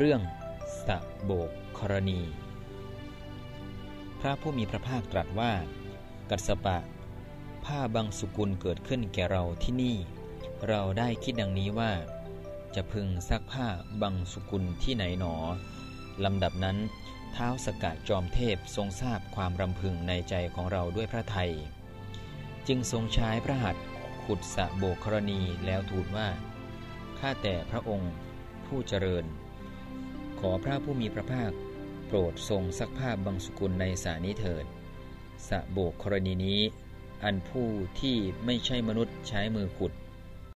เรื่องสะโบกครณี พระผู้มีพระภาคตรัสว่า กัสปะ ผ้าบางสุกุลเกิดขึ้นแก่เราที่นี่ เราได้คิดดังนี้ว่า จะพึงซักผ้าบางสุกุลที่ไหนหนอลำดับนั้นเท้าสกะจอมเทพทรงทราบความรำพึงในใจของเราด้วยพระไทย จึงทรงใช้พระหัตถ์ขุดสะโบกครณีแล้วทูลว่า ข้าแต่พระองค์ผู้เจริญ ขอพระผู้มีพระภาค โปรดทรงสักภาพบางสกุลในสานี้เถิด สะโบกกรณีนี้ อันผู้ที่ไม่ใช่มนุษย์ใช้มือขุด